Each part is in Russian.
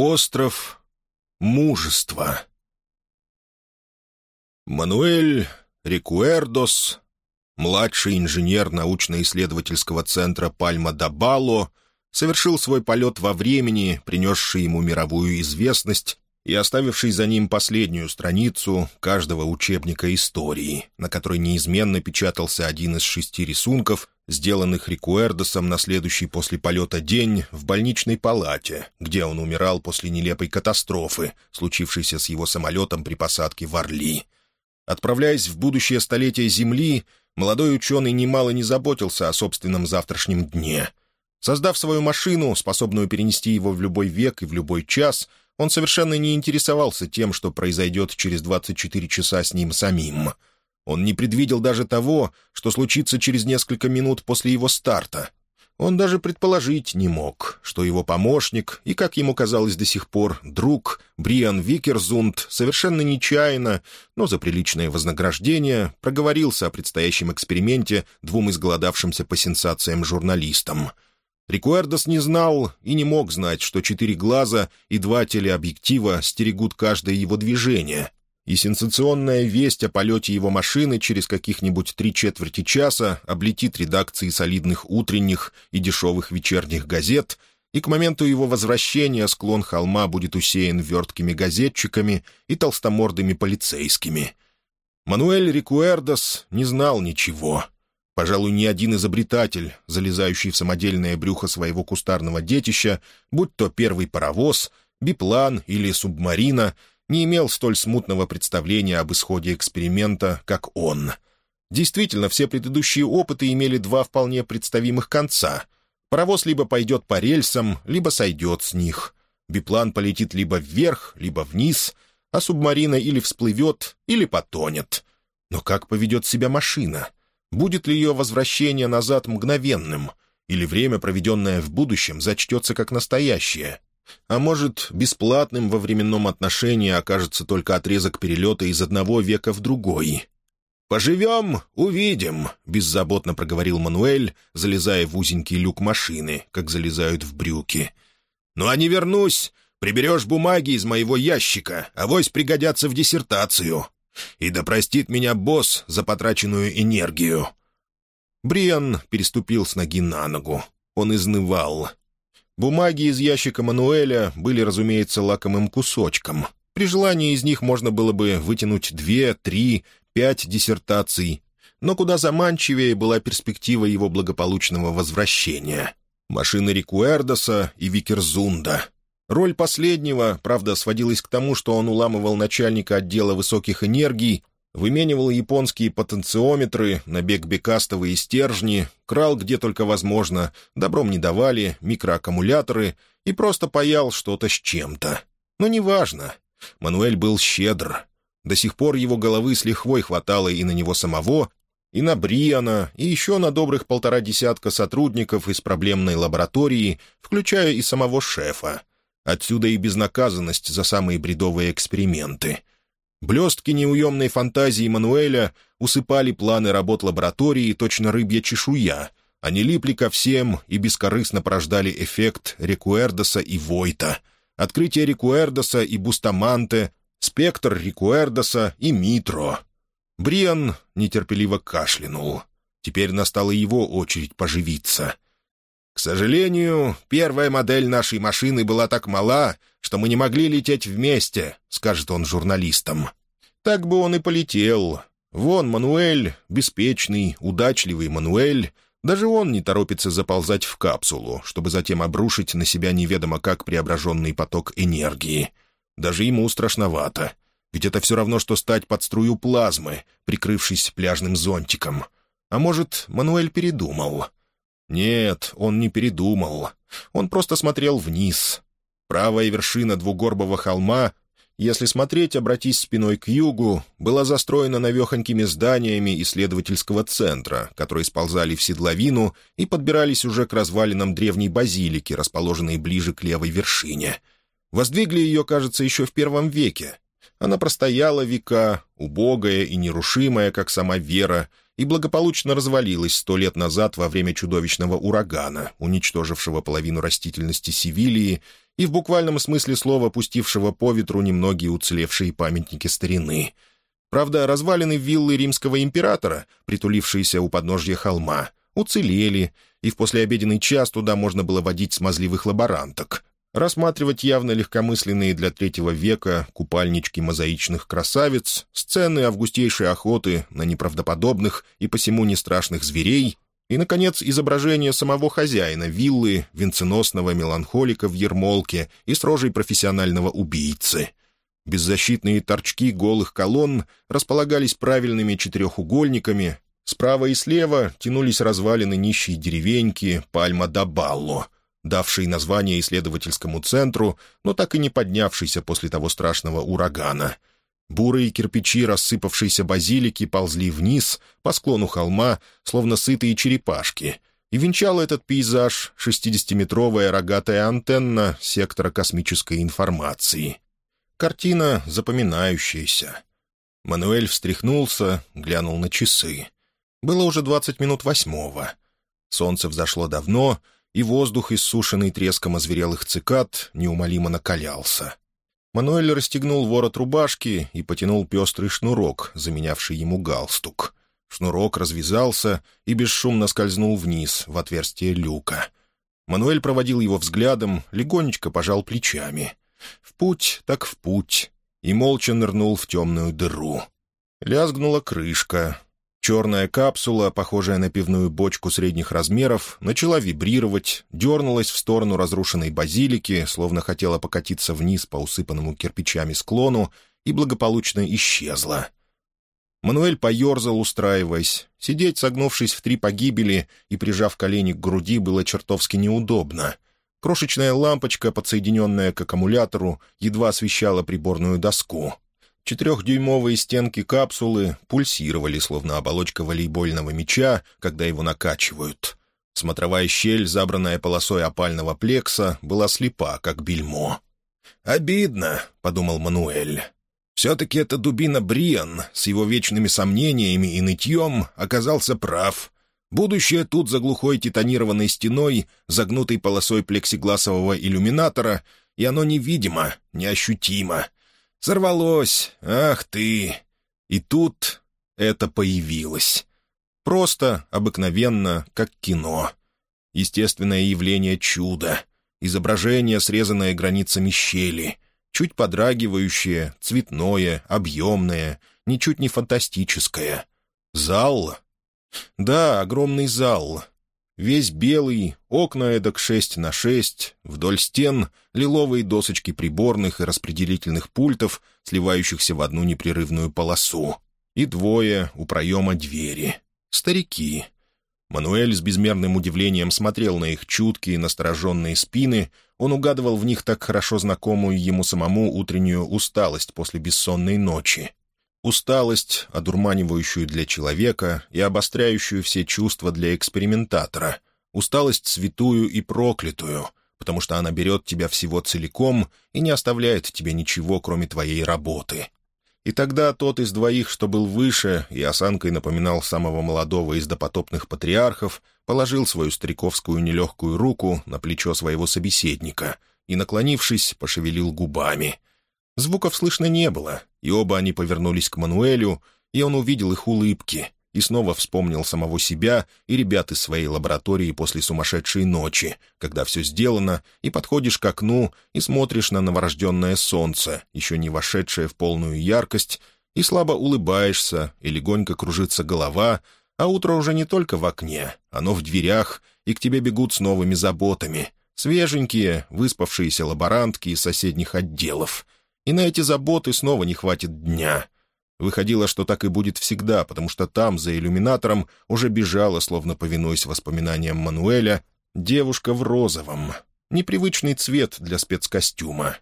Остров мужества. Мануэль Рикуэрдос, младший инженер научно-исследовательского центра Пальма-да-Бало, совершил свой полет во времени, принесший ему мировую известность и оставивший за ним последнюю страницу каждого учебника истории, на которой неизменно печатался один из шести рисунков, сделанных Рикуэрдосом на следующий после полета день в больничной палате, где он умирал после нелепой катастрофы, случившейся с его самолетом при посадке в Орли. Отправляясь в будущее столетие Земли, молодой ученый немало не заботился о собственном завтрашнем дне. Создав свою машину, способную перенести его в любой век и в любой час, он совершенно не интересовался тем, что произойдет через 24 часа с ним самим. Он не предвидел даже того, что случится через несколько минут после его старта. Он даже предположить не мог, что его помощник и, как ему казалось до сих пор, друг Бриан Викерзунд совершенно нечаянно, но за приличное вознаграждение, проговорился о предстоящем эксперименте двум изголодавшимся по сенсациям журналистам — Рикуэрдос не знал и не мог знать, что четыре глаза и два телеобъектива стерегут каждое его движение, и сенсационная весть о полете его машины через каких-нибудь три четверти часа облетит редакции солидных утренних и дешевых вечерних газет, и к моменту его возвращения склон холма будет усеян верткими газетчиками и толстомордыми полицейскими. Мануэль Рикуэрдос не знал ничего — Пожалуй, ни один изобретатель, залезающий в самодельное брюхо своего кустарного детища, будь то первый паровоз, биплан или субмарина, не имел столь смутного представления об исходе эксперимента, как он. Действительно, все предыдущие опыты имели два вполне представимых конца. Паровоз либо пойдет по рельсам, либо сойдет с них. Биплан полетит либо вверх, либо вниз, а субмарина или всплывет, или потонет. Но как поведет себя машина — Будет ли ее возвращение назад мгновенным, или время, проведенное в будущем, зачтется как настоящее? А может, бесплатным во временном отношении окажется только отрезок перелета из одного века в другой? «Поживем — увидим», — беззаботно проговорил Мануэль, залезая в узенький люк машины, как залезают в брюки. «Ну а не вернусь. Приберешь бумаги из моего ящика, авось пригодятся в диссертацию. И да простит меня босс за потраченную энергию». Бриан переступил с ноги на ногу. Он изнывал. Бумаги из ящика Мануэля были, разумеется, лакомым кусочком. При желании из них можно было бы вытянуть две, три, пять диссертаций. Но куда заманчивее была перспектива его благополучного возвращения. Машины Рикуэрдоса и Викерзунда — Роль последнего, правда, сводилась к тому, что он уламывал начальника отдела высоких энергий, выменивал японские потенциометры на бекбекастовые стержни, крал где только возможно, добром не давали, микроаккумуляторы и просто паял что-то с чем-то. Но неважно. Мануэль был щедр. До сих пор его головы с лихвой хватало и на него самого, и на Бриана, и еще на добрых полтора десятка сотрудников из проблемной лаборатории, включая и самого шефа. Отсюда и безнаказанность за самые бредовые эксперименты. Блестки неуемной фантазии Мануэля усыпали планы работ лаборатории точно рыбья чешуя. Они липли ко всем и бескорыстно порождали эффект Рекуэрдоса и Войта, открытие Рекуэрдоса и Бустаманте, спектр Рекуэрдоса и Митро. Бриан нетерпеливо кашлянул. Теперь настала его очередь поживиться — к сожалению, первая модель нашей машины была так мала, что мы не могли лететь вместе», — скажет он журналистам. Так бы он и полетел. Вон Мануэль, беспечный, удачливый Мануэль, даже он не торопится заползать в капсулу, чтобы затем обрушить на себя неведомо как преображенный поток энергии. Даже ему страшновато. Ведь это все равно, что стать под струю плазмы, прикрывшись пляжным зонтиком. А может, Мануэль передумал. Нет, он не передумал. Он просто смотрел вниз. Правая вершина двугорбого холма, если смотреть, обратись спиной к югу, была застроена навехонькими зданиями исследовательского центра, которые сползали в седловину и подбирались уже к развалинам древней базилики, расположенной ближе к левой вершине. Воздвигли ее, кажется, еще в первом веке. Она простояла века, убогая и нерушимая, как сама вера, и благополучно развалилась сто лет назад во время чудовищного урагана, уничтожившего половину растительности Севилии и в буквальном смысле слова пустившего по ветру немногие уцелевшие памятники старины. Правда, развалины виллы римского императора, притулившиеся у подножья холма, уцелели, и в послеобеденный час туда можно было водить смазливых лаборанток, рассматривать явно легкомысленные для третьего века купальнички мозаичных красавиц, сцены августейшей охоты на неправдоподобных и посему не страшных зверей и, наконец, изображение самого хозяина виллы, венценосного меланхолика в ермолке и с рожей профессионального убийцы. Беззащитные торчки голых колонн располагались правильными четырехугольниками, справа и слева тянулись развалины нищей деревеньки Пальма-да-Балло — давший название исследовательскому центру, но так и не поднявшийся после того страшного урагана. Бурые кирпичи рассыпавшейся базилики ползли вниз по склону холма, словно сытые черепашки, и венчала этот пейзаж шестидесятиметровая рогатая антенна сектора космической информации. Картина запоминающаяся. Мануэль встряхнулся, глянул на часы. Было уже двадцать минут восьмого. Солнце взошло давно — и воздух, иссушенный треском озверелых цикад, неумолимо накалялся. Мануэль расстегнул ворот рубашки и потянул пестрый шнурок, заменявший ему галстук. Шнурок развязался и бесшумно скользнул вниз, в отверстие люка. Мануэль проводил его взглядом, легонечко пожал плечами. В путь так в путь, и молча нырнул в темную дыру. Лязгнула крышка, Черная капсула, похожая на пивную бочку средних размеров, начала вибрировать, дернулась в сторону разрушенной базилики, словно хотела покатиться вниз по усыпанному кирпичами склону, и благополучно исчезла. Мануэль поерзал, устраиваясь. Сидеть, согнувшись в три погибели и прижав колени к груди, было чертовски неудобно. Крошечная лампочка, подсоединенная к аккумулятору, едва освещала приборную доску. Четырехдюймовые стенки капсулы пульсировали, словно оболочка волейбольного мяча, когда его накачивают. Смотровая щель, забранная полосой опального плекса, была слепа, как бельмо. «Обидно», — подумал Мануэль. «Все-таки эта дубина Бриан с его вечными сомнениями и нытьем оказался прав. Будущее тут за глухой титанированной стеной, загнутой полосой плексигласового иллюминатора, и оно невидимо, неощутимо, Сорвалось! Ах ты! И тут это появилось. Просто, обыкновенно, как кино. Естественное явление чуда. Изображение, срезанное границами щели. Чуть подрагивающее, цветное, объемное, ничуть не фантастическое. Зал? Да, огромный зал, Весь белый, окна эдак шесть на шесть, вдоль стен лиловые досочки приборных и распределительных пультов, сливающихся в одну непрерывную полосу. И двое у проема двери. Старики. Мануэль с безмерным удивлением смотрел на их чуткие, настороженные спины. Он угадывал в них так хорошо знакомую ему самому утреннюю усталость после бессонной ночи. Усталость, одурманивающую для человека и обостряющую все чувства для экспериментатора. Усталость святую и проклятую, потому что она берет тебя всего целиком и не оставляет тебе ничего, кроме твоей работы. И тогда тот из двоих, что был выше и осанкой напоминал самого молодого из допотопных патриархов, положил свою стариковскую нелегкую руку на плечо своего собеседника и, наклонившись, пошевелил губами — Звуков слышно не было, и оба они повернулись к Мануэлю, и он увидел их улыбки, и снова вспомнил самого себя и ребят из своей лаборатории после сумасшедшей ночи, когда все сделано, и подходишь к окну и смотришь на новорожденное солнце, еще не вошедшее в полную яркость, и слабо улыбаешься, и легонько кружится голова, а утро уже не только в окне, оно в дверях, и к тебе бегут с новыми заботами, свеженькие, выспавшиеся лаборантки из соседних отделов — и на эти заботы снова не хватит дня. Выходило, что так и будет всегда, потому что там, за иллюминатором, уже бежала, словно повинуясь воспоминаниям Мануэля, девушка в розовом. Непривычный цвет для спецкостюма.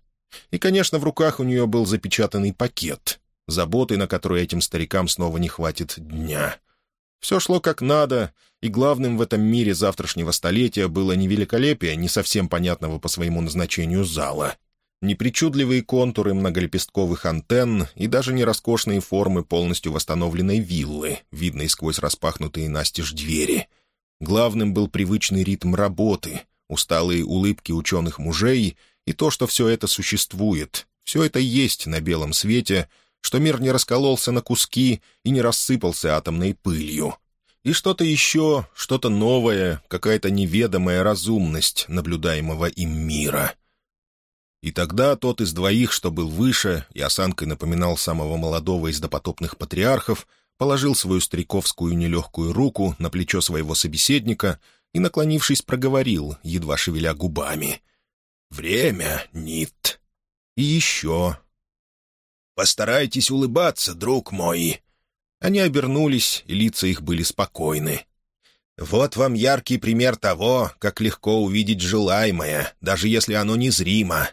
И, конечно, в руках у нее был запечатанный пакет, заботы, на которые этим старикам снова не хватит дня. Все шло как надо, и главным в этом мире завтрашнего столетия было не великолепие не совсем понятного по своему назначению зала, ни причудливые контуры многолепестковых антенн и даже не роскошные формы полностью восстановленной виллы, видной сквозь распахнутые настежь двери. Главным был привычный ритм работы, усталые улыбки ученых мужей и то, что все это существует, все это есть на белом свете, что мир не раскололся на куски и не рассыпался атомной пылью. И что-то еще, что-то новое, какая-то неведомая разумность наблюдаемого им мира — и тогда тот из двоих, что был выше и осанкой напоминал самого молодого из допотопных патриархов, положил свою стариковскую нелегкую руку на плечо своего собеседника и, наклонившись, проговорил, едва шевеля губами. «Время, Нит. И еще...» «Постарайтесь улыбаться, друг мой». Они обернулись, и лица их были спокойны. «Вот вам яркий пример того, как легко увидеть желаемое, даже если оно незримо,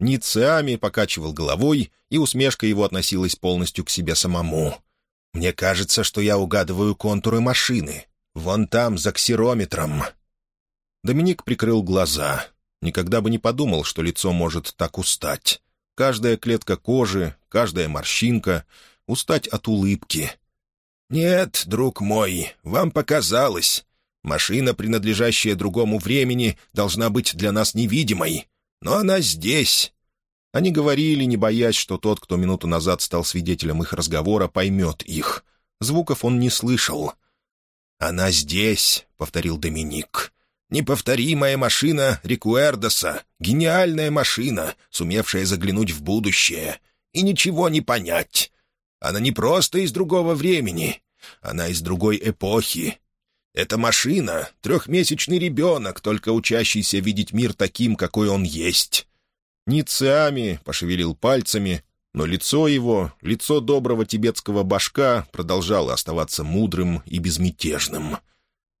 Ницеами покачивал головой, и усмешка его относилась полностью к себе самому. «Мне кажется, что я угадываю контуры машины. Вон там, за ксерометром». Доминик прикрыл глаза. Никогда бы не подумал, что лицо может так устать. Каждая клетка кожи, каждая морщинка — устать от улыбки. «Нет, друг мой, вам показалось. Машина, принадлежащая другому времени, должна быть для нас невидимой. Но она здесь». Они говорили, не боясь, что тот, кто минуту назад стал свидетелем их разговора, поймет их. Звуков он не слышал. «Она здесь», — повторил Доминик. «Неповторимая машина Рикуэрдоса, гениальная машина, сумевшая заглянуть в будущее. И ничего не понять. Она не просто из другого времени, она из другой эпохи, эта машина — трехмесячный ребенок, только учащийся видеть мир таким, какой он есть. Ницеами пошевелил пальцами, но лицо его, лицо доброго тибетского башка, продолжало оставаться мудрым и безмятежным.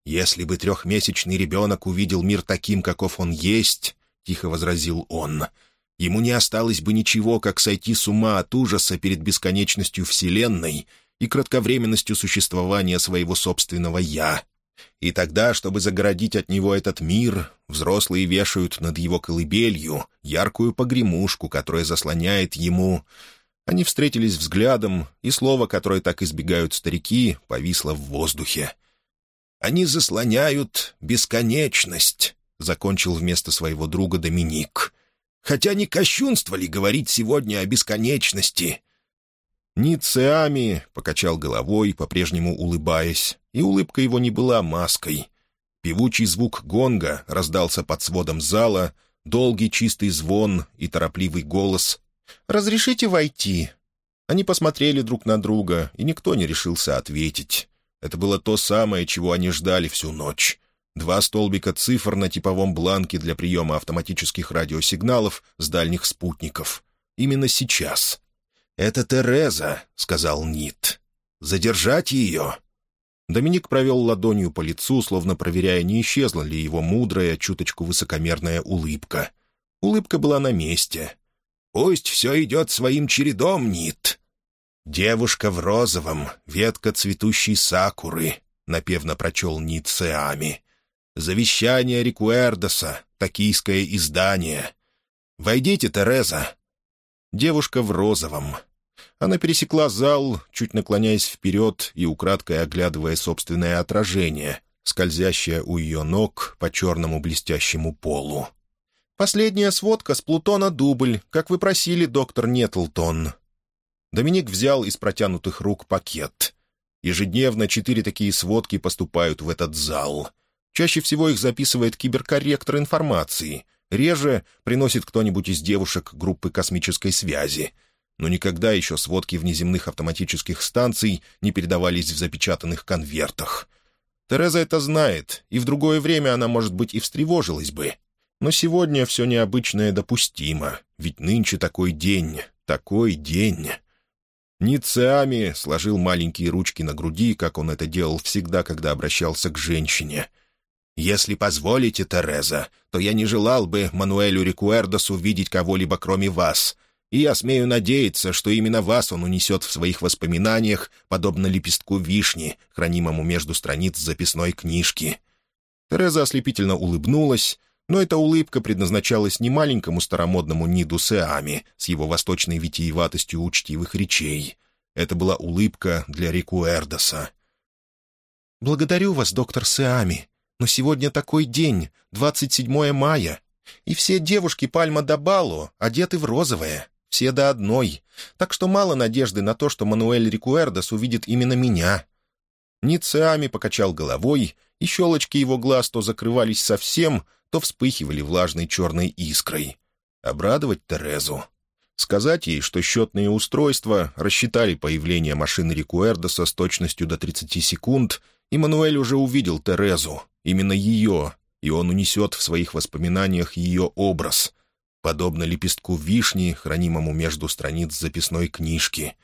«Если бы трехмесячный ребенок увидел мир таким, каков он есть», — тихо возразил он, — «ему не осталось бы ничего, как сойти с ума от ужаса перед бесконечностью Вселенной и кратковременностью существования своего собственного «я», и тогда, чтобы загородить от него этот мир, взрослые вешают над его колыбелью яркую погремушку, которая заслоняет ему... Они встретились взглядом, и слово, которое так избегают старики, повисло в воздухе. «Они заслоняют бесконечность», — закончил вместо своего друга Доминик. «Хотя не кощунство ли говорить сегодня о бесконечности? Ницеами покачал головой, по-прежнему улыбаясь, и улыбка его не была маской. Певучий звук гонга раздался под сводом зала, долгий чистый звон и торопливый голос. «Разрешите войти?» Они посмотрели друг на друга, и никто не решился ответить. Это было то самое, чего они ждали всю ночь. Два столбика цифр на типовом бланке для приема автоматических радиосигналов с дальних спутников. Именно сейчас. «Это Тереза», — сказал Нит. «Задержать ее?» Доминик провел ладонью по лицу, словно проверяя, не исчезла ли его мудрая, чуточку высокомерная улыбка. Улыбка была на месте. «Пусть все идет своим чередом, Нит». «Девушка в розовом, ветка цветущей сакуры», — напевно прочел Нит Сеами. «Завещание Рикуэрдоса, токийское издание. Войдите, Тереза». Девушка в розовом, она пересекла зал, чуть наклоняясь вперед и украдкой оглядывая собственное отражение, скользящее у ее ног по черному блестящему полу. «Последняя сводка с Плутона дубль, как вы просили, доктор Нетлтон». Доминик взял из протянутых рук пакет. Ежедневно четыре такие сводки поступают в этот зал. Чаще всего их записывает киберкорректор информации. Реже приносит кто-нибудь из девушек группы космической связи — но никогда еще сводки внеземных автоматических станций не передавались в запечатанных конвертах. Тереза это знает, и в другое время она, может быть, и встревожилась бы. Но сегодня все необычное допустимо, ведь нынче такой день, такой день. Ницеами сложил маленькие ручки на груди, как он это делал всегда, когда обращался к женщине. «Если позволите, Тереза, то я не желал бы Мануэлю Рикуэрдосу видеть кого-либо кроме вас и я смею надеяться, что именно вас он унесет в своих воспоминаниях, подобно лепестку вишни, хранимому между страниц записной книжки». Тереза ослепительно улыбнулась, Но эта улыбка предназначалась не маленькому старомодному Ниду Сеами с его восточной витиеватостью учтивых речей. Это была улыбка для Рику Эрдоса. «Благодарю вас, доктор Сеами, но сегодня такой день, 27 мая, и все девушки Пальма да Бало одеты в розовое, все до одной, так что мало надежды на то, что Мануэль Рикуэрдос увидит именно меня». Нид Сеами покачал головой, и щелочки его глаз то закрывались совсем, то вспыхивали влажной черной искрой. Обрадовать Терезу. Сказать ей, что счетные устройства рассчитали появление машины Рикуэрдоса с точностью до 30 секунд, и Мануэль уже увидел Терезу, именно ее, и он унесет в своих воспоминаниях ее образ, подобно лепестку вишни, хранимому между страниц записной книжки.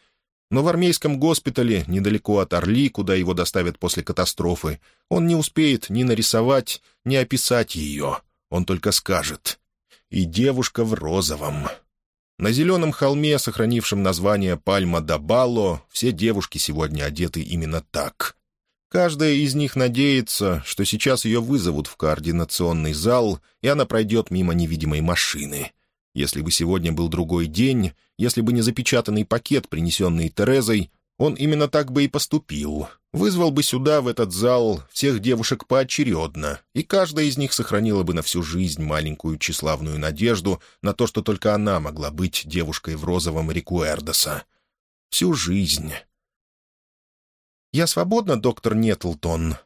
Но в армейском госпитале, недалеко от Орли, куда его доставят после катастрофы, он не успеет ни нарисовать, ни описать ее. Он только скажет «И девушка в розовом». На зеленом холме, сохранившем название Пальма да Балло, все девушки сегодня одеты именно так. Каждая из них надеется, что сейчас ее вызовут в координационный зал, и она пройдет мимо невидимой машины. Если бы сегодня был другой день, если бы не запечатанный пакет, принесенный Терезой, он именно так бы и поступил. Вызвал бы сюда, в этот зал, всех девушек поочередно, и каждая из них сохранила бы на всю жизнь маленькую тщеславную надежду на то, что только она могла быть девушкой в розовом Рикуэрдоса. Всю жизнь. «Я свободна, доктор Нетлтон?»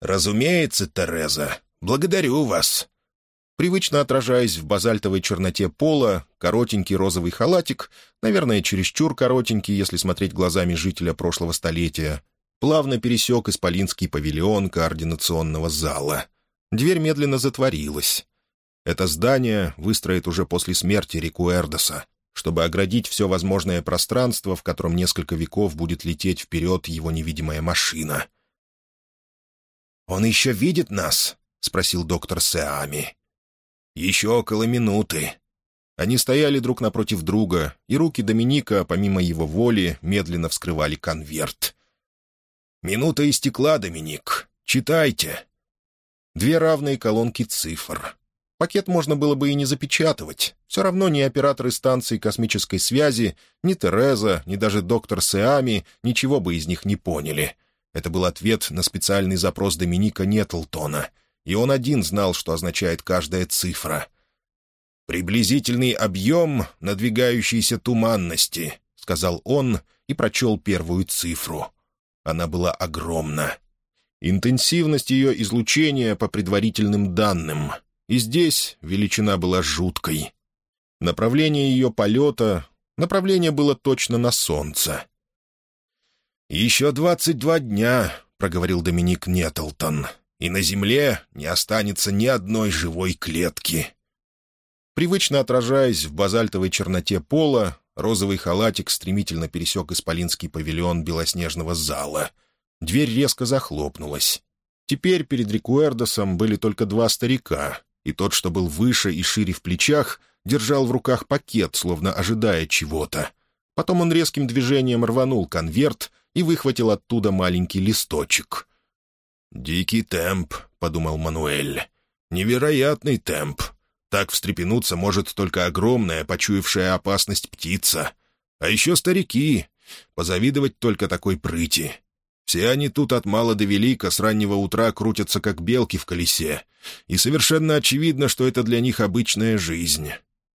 «Разумеется, Тереза. Благодарю вас». Привычно отражаясь в базальтовой черноте пола, коротенький розовый халатик, наверное, чересчур коротенький, если смотреть глазами жителя прошлого столетия, плавно пересек исполинский павильон координационного зала. Дверь медленно затворилась. Это здание выстроит уже после смерти Рикуэрдоса, чтобы оградить все возможное пространство, в котором несколько веков будет лететь вперед его невидимая машина. «Он еще видит нас?» — спросил доктор Сеами. «Еще около минуты». Они стояли друг напротив друга, и руки Доминика, помимо его воли, медленно вскрывали конверт. «Минута истекла, Доминик. Читайте». Две равные колонки цифр. Пакет можно было бы и не запечатывать. Все равно ни операторы станции космической связи, ни Тереза, ни даже доктор Сеами ничего бы из них не поняли. Это был ответ на специальный запрос Доминика Нетлтона, и он один знал, что означает каждая цифра. «Приблизительный объем надвигающейся туманности», — сказал он и прочел первую цифру. Она была огромна. Интенсивность ее излучения по предварительным данным. И здесь величина была жуткой. Направление ее полета... Направление было точно на солнце. «Еще двадцать два дня», — проговорил Доминик Нетлтон и на земле не останется ни одной живой клетки. Привычно отражаясь в базальтовой черноте пола, розовый халатик стремительно пересек исполинский павильон белоснежного зала. Дверь резко захлопнулась. Теперь перед Рикуэрдосом были только два старика, и тот, что был выше и шире в плечах, держал в руках пакет, словно ожидая чего-то. Потом он резким движением рванул конверт и выхватил оттуда маленький листочек. «Дикий темп», — подумал Мануэль. «Невероятный темп. Так встрепенуться может только огромная, почуявшая опасность птица. А еще старики. Позавидовать только такой прыти. Все они тут от мала до велика с раннего утра крутятся, как белки в колесе. И совершенно очевидно, что это для них обычная жизнь.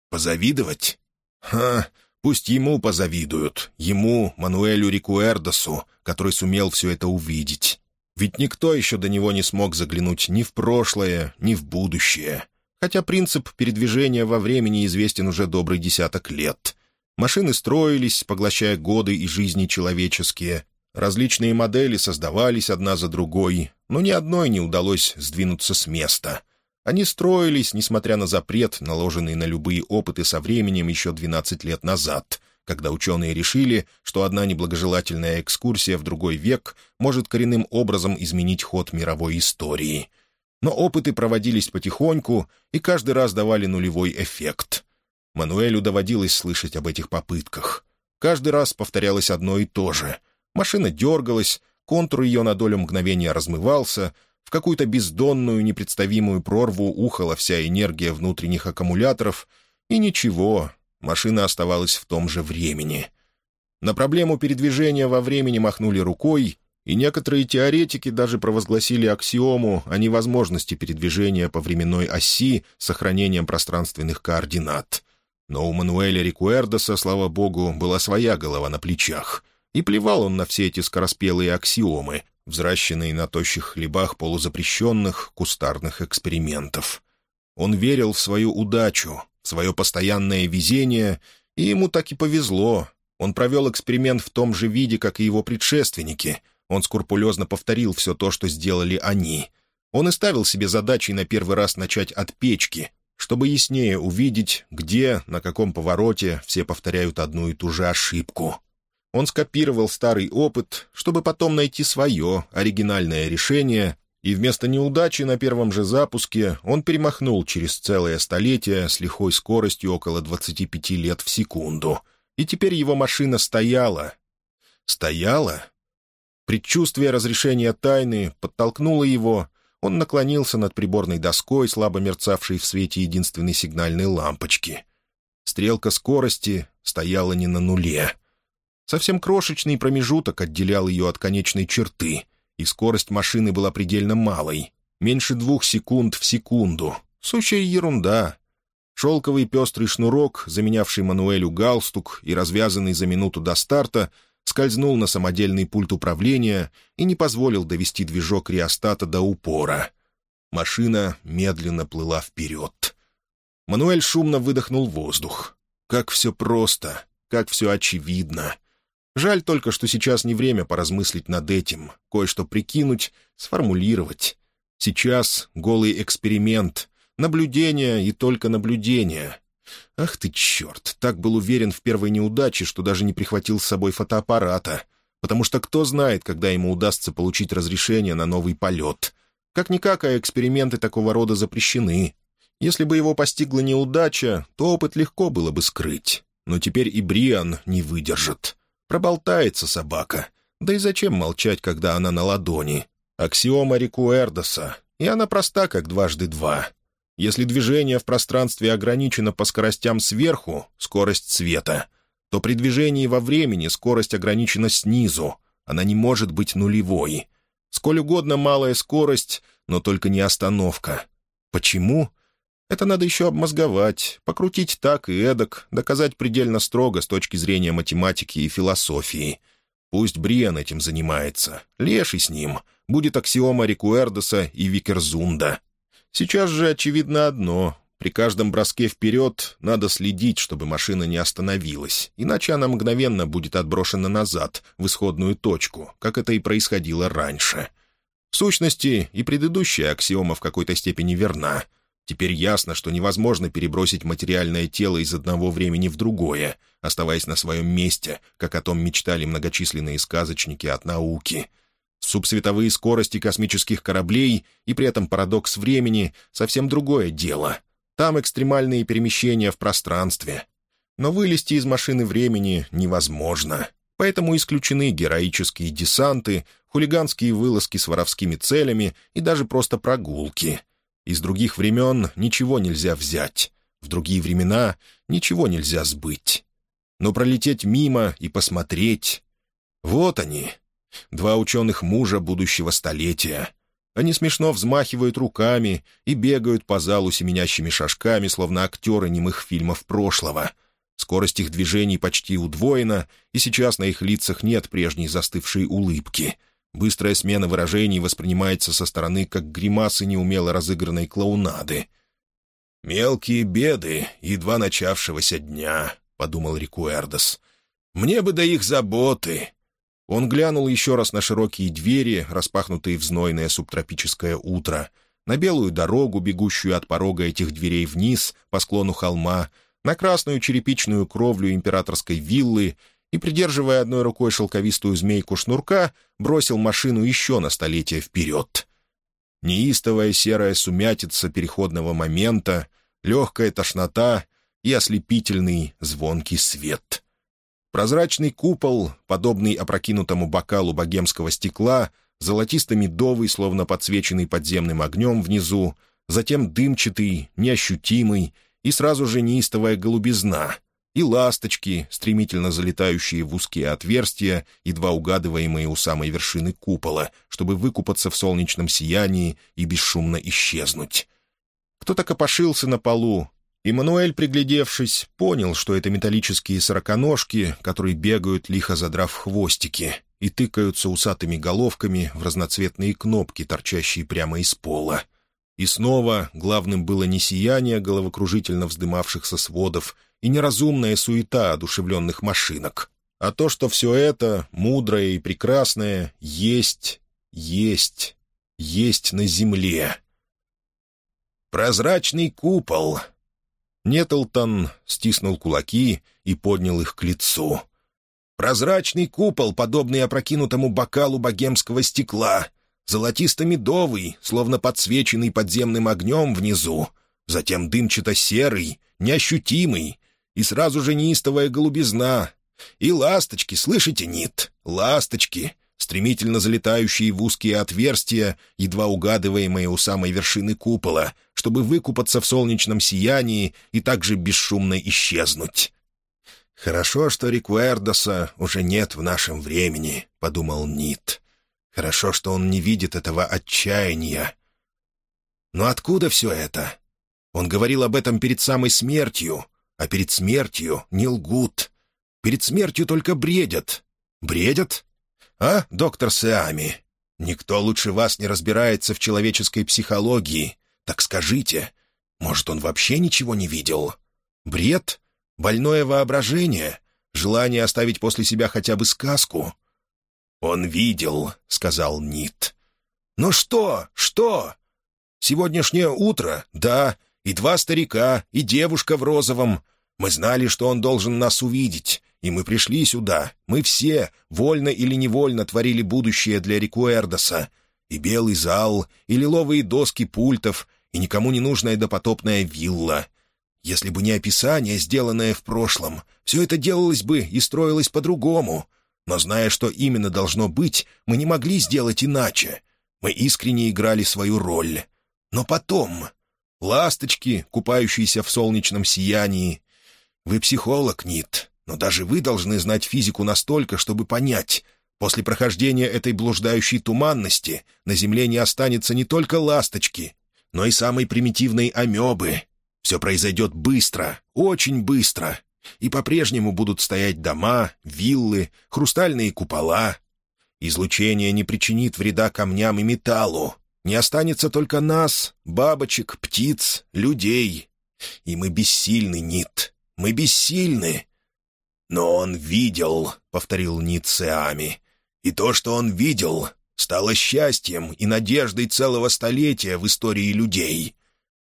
Позавидовать? Ха, пусть ему позавидуют. Ему, Мануэлю Рикуэрдосу, который сумел все это увидеть. Ведь никто еще до него не смог заглянуть ни в прошлое, ни в будущее. Хотя принцип передвижения во времени известен уже добрый десяток лет. Машины строились, поглощая годы и жизни человеческие. Различные модели создавались одна за другой, но ни одной не удалось сдвинуться с места. Они строились, несмотря на запрет, наложенный на любые опыты со временем еще 12 лет назад — когда ученые решили, что одна неблагожелательная экскурсия в другой век может коренным образом изменить ход мировой истории. Но опыты проводились потихоньку и каждый раз давали нулевой эффект. Мануэлю доводилось слышать об этих попытках. Каждый раз повторялось одно и то же. Машина дергалась, контур ее на долю мгновения размывался, в какую-то бездонную, непредставимую прорву ухала вся энергия внутренних аккумуляторов, и ничего, машина оставалась в том же времени. На проблему передвижения во времени махнули рукой, и некоторые теоретики даже провозгласили аксиому о невозможности передвижения по временной оси с сохранением пространственных координат. Но у Мануэля Рикуэрдоса, слава богу, была своя голова на плечах, и плевал он на все эти скороспелые аксиомы, взращенные на тощих хлебах полузапрещенных кустарных экспериментов. Он верил в свою удачу, в свое постоянное везение, и ему так и повезло. Он провел эксперимент в том же виде, как и его предшественники — он скрупулезно повторил все то, что сделали они. Он и ставил себе задачей на первый раз начать от печки, чтобы яснее увидеть, где, на каком повороте все повторяют одну и ту же ошибку. Он скопировал старый опыт, чтобы потом найти свое, оригинальное решение, и вместо неудачи на первом же запуске он перемахнул через целое столетие с лихой скоростью около 25 лет в секунду. И теперь его машина стояла. Стояла Предчувствие разрешения тайны подтолкнуло его. Он наклонился над приборной доской, слабо мерцавшей в свете единственной сигнальной лампочки. Стрелка скорости стояла не на нуле. Совсем крошечный промежуток отделял ее от конечной черты, и скорость машины была предельно малой. Меньше двух секунд в секунду. Сущая ерунда. Шелковый пестрый шнурок, заменявший Мануэлю галстук и развязанный за минуту до старта, скользнул на самодельный пульт управления и не позволил довести движок реостата до упора. Машина медленно плыла вперед. Мануэль шумно выдохнул воздух. Как все просто, как все очевидно. Жаль только, что сейчас не время поразмыслить над этим, кое-что прикинуть, сформулировать. Сейчас голый эксперимент, наблюдение и только наблюдение — Ах ты черт, так был уверен в первой неудаче, что даже не прихватил с собой фотоаппарата. Потому что кто знает, когда ему удастся получить разрешение на новый полет. Как-никак, а эксперименты такого рода запрещены. Если бы его постигла неудача, то опыт легко было бы скрыть. Но теперь и Бриан не выдержит. Проболтается собака. Да и зачем молчать, когда она на ладони? Аксиома Рикуэрдоса. И она проста, как дважды два. Если движение в пространстве ограничено по скоростям сверху, скорость света, то при движении во времени скорость ограничена снизу, она не может быть нулевой. Сколь угодно малая скорость, но только не остановка. Почему? Это надо еще обмозговать, покрутить так и эдак, доказать предельно строго с точки зрения математики и философии. Пусть Бриан этим занимается, леший с ним, будет аксиома Рикуэрдеса и Викерзунда — Сейчас же очевидно одно. При каждом броске вперед надо следить, чтобы машина не остановилась, иначе она мгновенно будет отброшена назад, в исходную точку, как это и происходило раньше. В сущности, и предыдущая аксиома в какой-то степени верна. Теперь ясно, что невозможно перебросить материальное тело из одного времени в другое, оставаясь на своем месте, как о том мечтали многочисленные сказочники от науки — Субсветовые скорости космических кораблей и при этом парадокс времени — совсем другое дело. Там экстремальные перемещения в пространстве. Но вылезти из машины времени невозможно. Поэтому исключены героические десанты, хулиганские вылазки с воровскими целями и даже просто прогулки. Из других времен ничего нельзя взять. В другие времена ничего нельзя сбыть. Но пролететь мимо и посмотреть... Вот они, Два ученых мужа будущего столетия. Они смешно взмахивают руками и бегают по залу семенящими шажками, словно актеры немых фильмов прошлого. Скорость их движений почти удвоена, и сейчас на их лицах нет прежней застывшей улыбки. Быстрая смена выражений воспринимается со стороны как гримасы неумело разыгранной клоунады. «Мелкие беды едва начавшегося дня», — подумал Рикуэрдос. «Мне бы до их заботы, он глянул еще раз на широкие двери, распахнутые в знойное субтропическое утро, на белую дорогу, бегущую от порога этих дверей вниз, по склону холма, на красную черепичную кровлю императорской виллы и, придерживая одной рукой шелковистую змейку шнурка, бросил машину еще на столетие вперед. Неистовая серая сумятица переходного момента, легкая тошнота и ослепительный звонкий свет — Прозрачный купол, подобный опрокинутому бокалу богемского стекла, золотисто-медовый, словно подсвеченный подземным огнем внизу, затем дымчатый, неощутимый, и сразу же неистовая голубизна, и ласточки, стремительно залетающие в узкие отверстия, едва угадываемые у самой вершины купола, чтобы выкупаться в солнечном сиянии и бесшумно исчезнуть. Кто-то копошился на полу, и Мануэль, приглядевшись, понял, что это металлические сороконожки, которые бегают, лихо задрав хвостики, и тыкаются усатыми головками в разноцветные кнопки, торчащие прямо из пола. И снова главным было не сияние головокружительно вздымавшихся сводов и неразумная суета одушевленных машинок, а то, что все это, мудрое и прекрасное, есть, есть, есть на земле. «Прозрачный купол!» Нетлтон стиснул кулаки и поднял их к лицу. «Прозрачный купол, подобный опрокинутому бокалу богемского стекла, золотисто-медовый, словно подсвеченный подземным огнем внизу, затем дымчато-серый, неощутимый, и сразу же неистовая голубизна. И ласточки, слышите, Нит? Ласточки, стремительно залетающие в узкие отверстия, едва угадываемые у самой вершины купола, чтобы выкупаться в солнечном сиянии и также бесшумно исчезнуть. «Хорошо, что Рикуэрдоса уже нет в нашем времени», — подумал Нит. «Хорошо, что он не видит этого отчаяния». Но откуда все это? Он говорил об этом перед самой смертью, а перед смертью не лгут. Перед смертью только бредят. Бредят? А, доктор Сеами? Никто лучше вас не разбирается в человеческой психологии. Так скажите, может, он вообще ничего не видел? Бред? Больное воображение? Желание оставить после себя хотя бы сказку? «Он видел», — сказал Нит. «Ну что? Что? Сегодняшнее утро? Да, и два старика, и девушка в розовом. Мы знали, что он должен нас увидеть, и мы пришли сюда. Мы все, вольно или невольно, творили будущее для Рикуэрдоса. И белый зал, и лиловые доски пультов, и никому не нужная допотопная вилла. Если бы не описание, сделанное в прошлом, все это делалось бы и строилось по-другому. Но зная, что именно должно быть, мы не могли сделать иначе. Мы искренне играли свою роль. Но потом... Ласточки, купающиеся в солнечном сиянии. Вы психолог, Нит, но даже вы должны знать физику настолько, чтобы понять. После прохождения этой блуждающей туманности на Земле не останется не только ласточки, но и самой примитивной амебы. Все произойдет быстро, очень быстро. И по-прежнему будут стоять дома, виллы, хрустальные купола. Излучение не причинит вреда камням и металлу. Не останется только нас, бабочек, птиц, людей. И мы бессильны, Нит. Мы бессильны. Но он видел, — повторил Нит Сеами. И то, что он видел, стало счастьем и надеждой целого столетия в истории людей.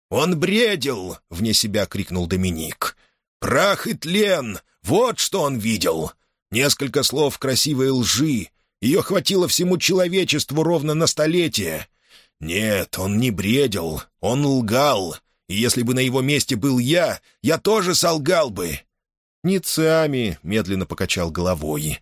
«Он бредил!» — вне себя крикнул Доминик. «Прах и тлен! Вот что он видел! Несколько слов красивой лжи. Ее хватило всему человечеству ровно на столетие. Нет, он не бредил, он лгал. И если бы на его месте был я, я тоже солгал бы. Ницами медленно покачал головой.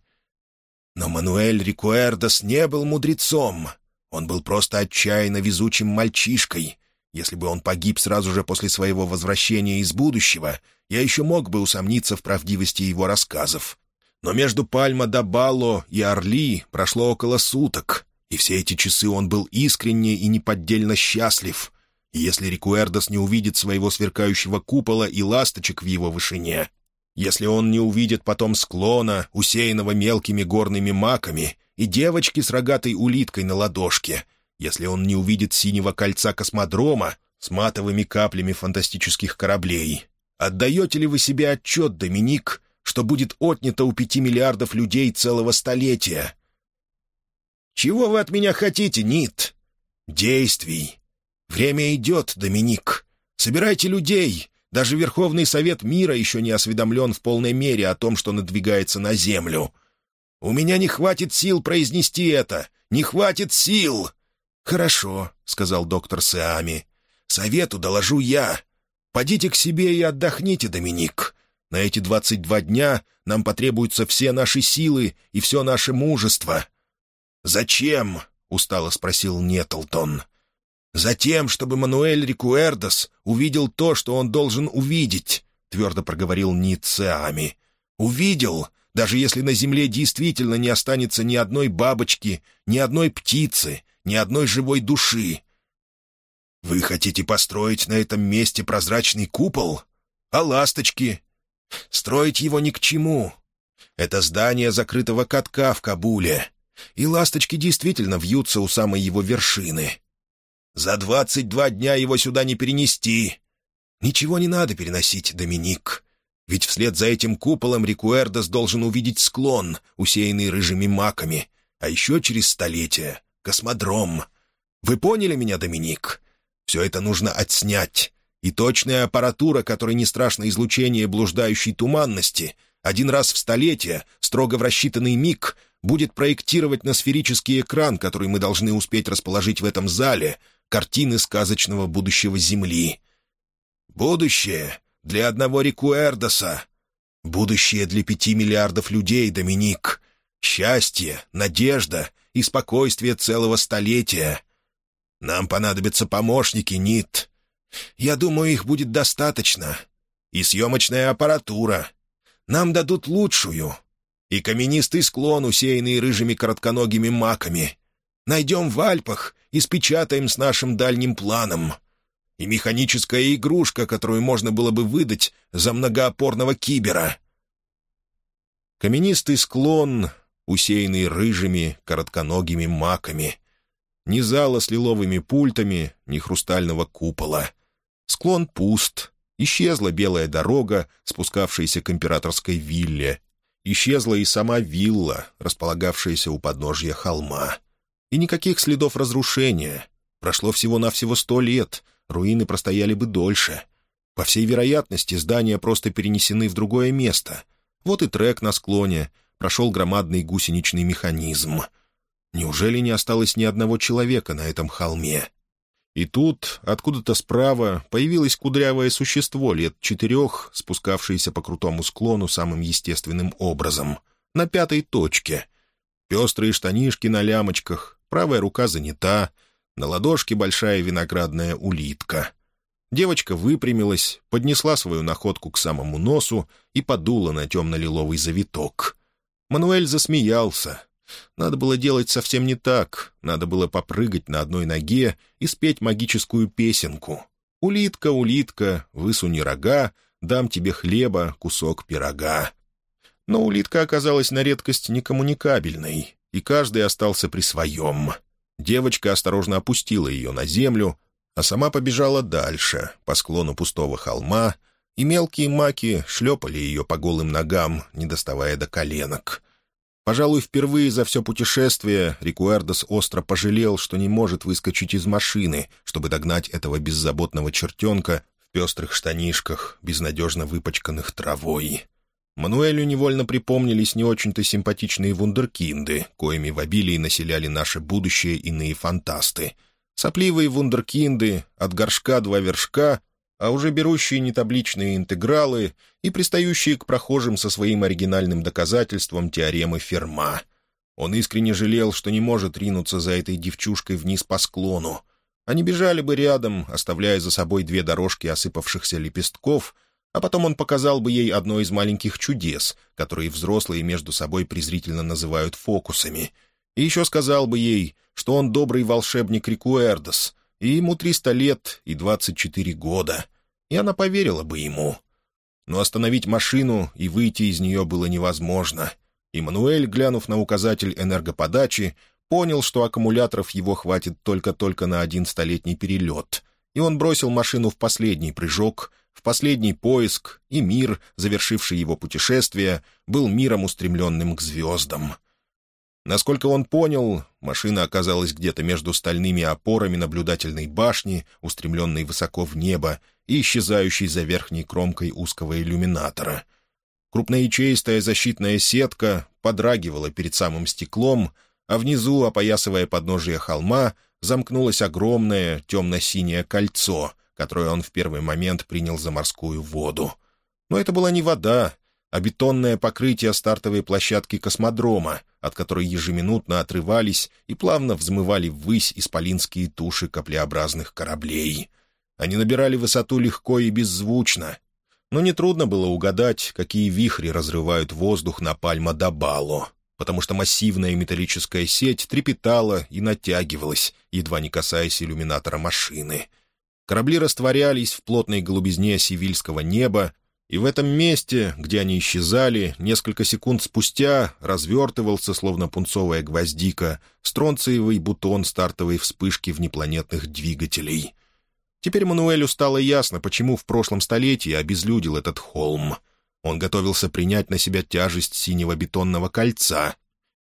Но Мануэль Рикуэрдос не был мудрецом. Он был просто отчаянно везучим мальчишкой. Если бы он погиб сразу же после своего возвращения из будущего, я еще мог бы усомниться в правдивости его рассказов. Но между Пальма до Балло и Орли прошло около суток, и все эти часы он был искренне и неподдельно счастлив. Если Рикуэрдос не увидит своего сверкающего купола и ласточек в его вышине, если он не увидит потом склона, усеянного мелкими горными маками, и девочки с рогатой улиткой на ладошке, если он не увидит синего кольца космодрома с матовыми каплями фантастических кораблей, отдаете ли вы себе отчет, Доминик, что будет отнято у пяти миллиардов людей целого столетия, «Чего вы от меня хотите, Нит?» «Действий. Время идет, Доминик. Собирайте людей. Даже Верховный Совет Мира еще не осведомлен в полной мере о том, что надвигается на Землю. У меня не хватит сил произнести это. Не хватит сил!» «Хорошо», — сказал доктор Сеами. «Совету доложу я. Подите к себе и отдохните, Доминик. На эти двадцать два дня нам потребуются все наши силы и все наше мужество. «Зачем? — устало спросил Нетлтон. «Затем, чтобы Мануэль Рикуэрдос увидел то, что он должен увидеть», — твердо проговорил Ницеами. «Увидел, даже если на земле действительно не останется ни одной бабочки, ни одной птицы, ни одной живой души». «Вы хотите построить на этом месте прозрачный купол? А ласточки? Строить его ни к чему. Это здание закрытого катка в Кабуле, и ласточки действительно вьются у самой его вершины. За двадцать два дня его сюда не перенести. Ничего не надо переносить, Доминик. Ведь вслед за этим куполом Рикуэрдос должен увидеть склон, усеянный рыжими маками, а еще через столетие — космодром. Вы поняли меня, Доминик? Все это нужно отснять. И точная аппаратура, которой не страшно излучение блуждающей туманности, один раз в столетие, строго в рассчитанный миг, будет проектировать на сферический экран, который мы должны успеть расположить в этом зале, картины сказочного будущего Земли. Будущее для одного Рикуэрдоса. Будущее для пяти миллиардов людей, Доминик. Счастье, надежда и спокойствие целого столетия. Нам понадобятся помощники, Нит. Я думаю, их будет достаточно. И съемочная аппаратура. Нам дадут лучшую. И каменистый склон, усеянный рыжими коротконогими маками. Найдем в Альпах и спечатаем с нашим дальним планом. И механическая игрушка, которую можно было бы выдать за многоопорного кибера. Каменистый склон, усеянный рыжими коротконогими маками. Ни зала с лиловыми пультами, ни хрустального купола. Склон пуст. Исчезла белая дорога, спускавшаяся к императорской вилле. Исчезла и сама вилла, располагавшаяся у подножья холма. И никаких следов разрушения. Прошло всего-навсего сто лет, руины простояли бы дольше. По всей вероятности, здания просто перенесены в другое место. Вот и трек на склоне, прошел громадный гусеничный механизм. Неужели не осталось ни одного человека на этом холме? И тут, откуда-то справа, появилось кудрявое существо лет четырех, спускавшееся по крутому склону самым естественным образом, на пятой точке. Пестрые штанишки на лямочках, правая рука занята, на ладошке большая виноградная улитка. Девочка выпрямилась, поднесла свою находку к самому носу и подула на темно-лиловый завиток. Мануэль засмеялся. Надо было делать совсем не так. Надо было попрыгать на одной ноге и спеть магическую песенку. «Улитка, улитка, высуни рога, дам тебе хлеба, кусок пирога». Но улитка оказалась на редкость некоммуникабельной и каждый остался при своем. Девочка осторожно опустила ее на землю, а сама побежала дальше, по склону пустого холма, и мелкие маки шлепали ее по голым ногам, не доставая до коленок. Пожалуй, впервые за все путешествие Рикуэрдос остро пожалел, что не может выскочить из машины, чтобы догнать этого беззаботного чертенка в пестрых штанишках, безнадежно выпачканных травой. Мануэлю невольно припомнились не очень-то симпатичные вундеркинды, коими в обилии населяли наше будущее иные фантасты. Сопливые вундеркинды, от горшка два вершка, а уже берущие нетабличные интегралы и пристающие к прохожим со своим оригинальным доказательством теоремы Ферма. Он искренне жалел, что не может ринуться за этой девчушкой вниз по склону. Они бежали бы рядом, оставляя за собой две дорожки осыпавшихся лепестков — а потом он показал бы ей одно из маленьких чудес, которые взрослые между собой презрительно называют фокусами, и еще сказал бы ей, что он добрый волшебник Рикуэрдос, и ему триста лет и двадцать четыре года, и она поверила бы ему. Но остановить машину и выйти из нее было невозможно, и Мануэль, глянув на указатель энергоподачи, понял, что аккумуляторов его хватит только-только на один столетний перелет, и он бросил машину в последний прыжок — в последний поиск, и мир, завершивший его путешествие, был миром, устремленным к звездам. Насколько он понял, машина оказалась где-то между стальными опорами наблюдательной башни, устремленной высоко в небо, и исчезающей за верхней кромкой узкого иллюминатора. Крупноячеистая защитная сетка подрагивала перед самым стеклом, а внизу, опоясывая подножие холма, замкнулось огромное темно-синее кольцо, которую он в первый момент принял за морскую воду. Но это была не вода, а бетонное покрытие стартовой площадки космодрома, от которой ежеминутно отрывались и плавно взмывали ввысь исполинские туши каплеобразных кораблей. Они набирали высоту легко и беззвучно, но нетрудно было угадать, какие вихри разрывают воздух на Пальма-да-Бало, потому что массивная металлическая сеть трепетала и натягивалась, едва не касаясь иллюминатора машины. Корабли растворялись в плотной голубизне сивильского неба, и в этом месте, где они исчезали, несколько секунд спустя развертывался, словно пунцовая гвоздика, стронциевый бутон стартовой вспышки внепланетных двигателей. Теперь Мануэлю стало ясно, почему в прошлом столетии обезлюдил этот холм. Он готовился принять на себя тяжесть синего бетонного кольца.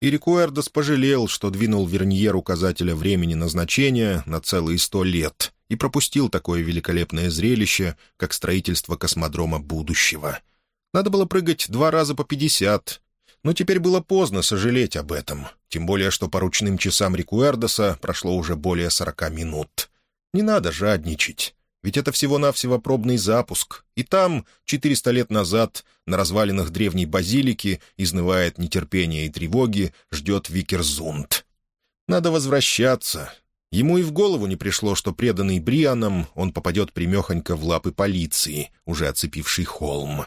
И Рикуэрдос пожалел, что двинул верньер указателя времени назначения на целые сто лет — и пропустил такое великолепное зрелище, как строительство космодрома будущего. Надо было прыгать два раза по пятьдесят. Но теперь было поздно сожалеть об этом, тем более что по ручным часам Рикуэрдоса прошло уже более сорока минут. Не надо жадничать, ведь это всего-навсего пробный запуск, и там, четыреста лет назад, на развалинах древней базилики, изнывает нетерпение и тревоги, ждет Викерзунд. Надо возвращаться, Ему и в голову не пришло, что преданный Брианом он попадет примехонько в лапы полиции, уже оцепивший холм.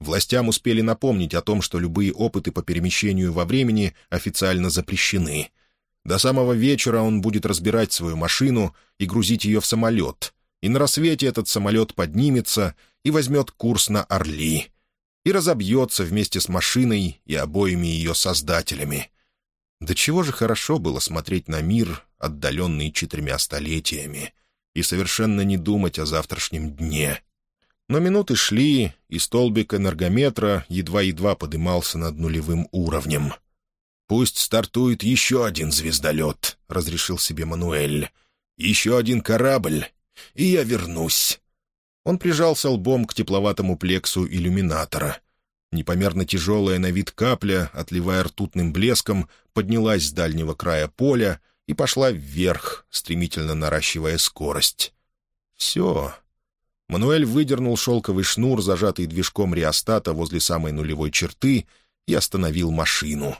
Властям успели напомнить о том, что любые опыты по перемещению во времени официально запрещены. До самого вечера он будет разбирать свою машину и грузить ее в самолет, и на рассвете этот самолет поднимется и возьмет курс на Орли, и разобьется вместе с машиной и обоими ее создателями. До чего же хорошо было смотреть на мир, отдаленный четырьмя столетиями, и совершенно не думать о завтрашнем дне. Но минуты шли, и столбик энергометра едва-едва подымался над нулевым уровнем. «Пусть стартует еще один звездолет», — разрешил себе Мануэль. «Еще один корабль, и я вернусь». Он прижался лбом к тепловатому плексу иллюминатора. Непомерно тяжелая на вид капля, отливая ртутным блеском, поднялась с дальнего края поля и пошла вверх, стремительно наращивая скорость. «Все». Мануэль выдернул шелковый шнур, зажатый движком реостата возле самой нулевой черты, и остановил машину.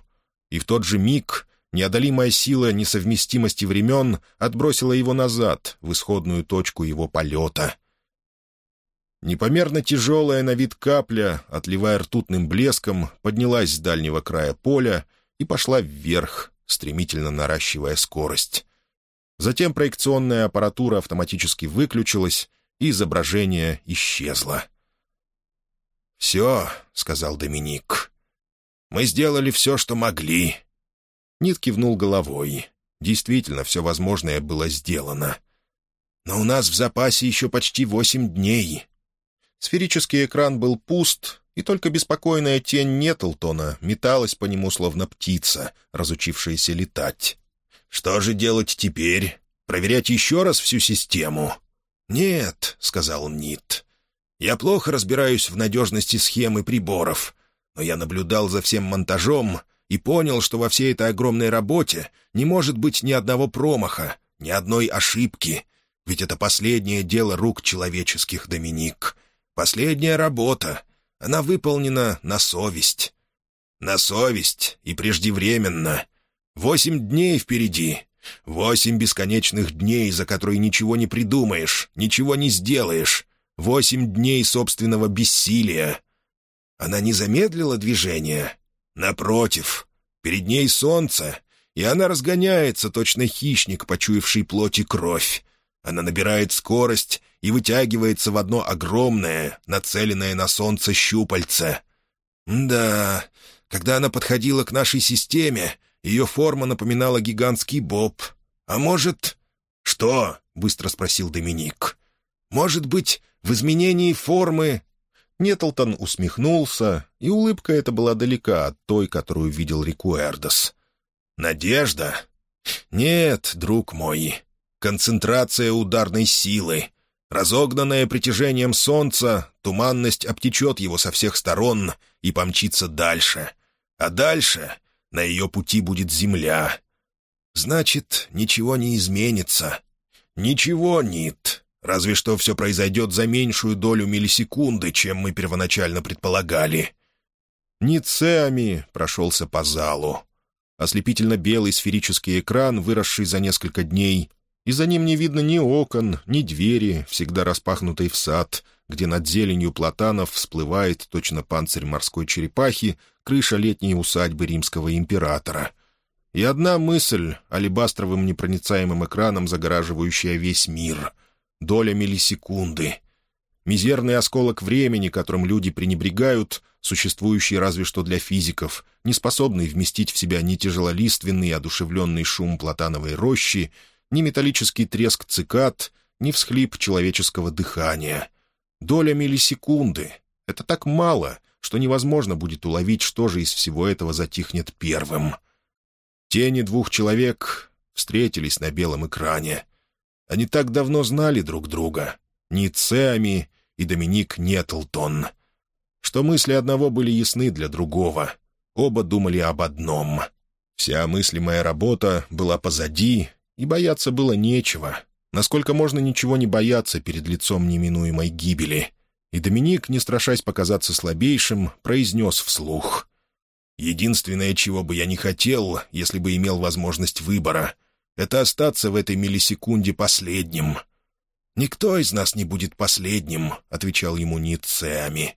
И в тот же миг неодолимая сила несовместимости времен отбросила его назад, в исходную точку его полета — Непомерно тяжелая на вид капля, отливая ртутным блеском, поднялась с дальнего края поля и пошла вверх, стремительно наращивая скорость. Затем проекционная аппаратура автоматически выключилась, и изображение исчезло. «Все», — сказал Доминик. «Мы сделали все, что могли». Нит кивнул головой. Действительно, все возможное было сделано. «Но у нас в запасе еще почти восемь дней. Сферический экран был пуст, и только беспокойная тень Нетлтона металась по нему, словно птица, разучившаяся летать. «Что же делать теперь? Проверять еще раз всю систему?» «Нет», — сказал Нит. «Я плохо разбираюсь в надежности схемы приборов, но я наблюдал за всем монтажом и понял, что во всей этой огромной работе не может быть ни одного промаха, ни одной ошибки, ведь это последнее дело рук человеческих, Доминик. Последняя работа. Она выполнена на совесть. На совесть и преждевременно. Восемь дней впереди. Восемь бесконечных дней, за которые ничего не придумаешь, ничего не сделаешь. Восемь дней собственного бессилия. Она не замедлила движение. Напротив, перед ней солнце, и она разгоняется, точно хищник, почуявший плоть и кровь. Она набирает скорость и вытягивается в одно огромное, нацеленное на солнце щупальце. Да, когда она подходила к нашей системе, ее форма напоминала гигантский боб. А может... «Что?» — быстро спросил Доминик. «Может быть, в изменении формы...» Нетлтон усмехнулся, и улыбка эта была далека от той, которую видел Рикуэрдос. «Надежда?» «Нет, друг мой, концентрация ударной силы. Разогнанная притяжением солнца, туманность обтечет его со всех сторон и помчится дальше. А дальше на ее пути будет земля. Значит, ничего не изменится. Ничего, Нит. Разве что все произойдет за меньшую долю миллисекунды, чем мы первоначально предполагали. Ницеами прошелся по залу. Ослепительно-белый сферический экран, выросший за несколько дней, и за ним не видно ни окон, ни двери, всегда распахнутой в сад, где над зеленью платанов всплывает точно панцирь морской черепахи крыша летней усадьбы римского императора. И одна мысль, алебастровым непроницаемым экраном загораживающая весь мир. Доля миллисекунды. Мизерный осколок времени, которым люди пренебрегают, существующий разве что для физиков, не способный вместить в себя ни тяжелолиственный одушевленный шум платановой рощи, ни металлический треск цикад, ни всхлип человеческого дыхания. Доля миллисекунды — это так мало, что невозможно будет уловить, что же из всего этого затихнет первым. Тени двух человек встретились на белом экране. Они так давно знали друг друга. Ницеами и Доминик Нетлтон. Что мысли одного были ясны для другого. Оба думали об одном. Вся мыслимая работа была позади, и бояться было нечего. Насколько можно ничего не бояться перед лицом неминуемой гибели. И Доминик, не страшась показаться слабейшим, произнес вслух. Единственное, чего бы я не хотел, если бы имел возможность выбора, это остаться в этой миллисекунде последним. «Никто из нас не будет последним», — отвечал ему Ниццеами.